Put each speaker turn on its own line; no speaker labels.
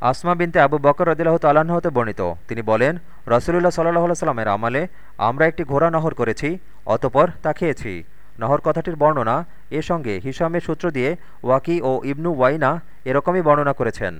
আসমা বিনতে আবু বকর রদিল্লাহ তালাহ হতে বর্ণিত। তিনি বলেন, রসুলুল্লাহ সাল্লাহ সাল্লামের আমলে আমরা একটি ঘোড়া নহর করেছি, অতপর তা খেয়েছি। নহর কথাটির বর্ণনা এ সঙ্গে হিসামের সূত্র দিয়ে ওয়াকি ও ইবনু ওয়াইনা এরকমই বর্ণনা করেছেন।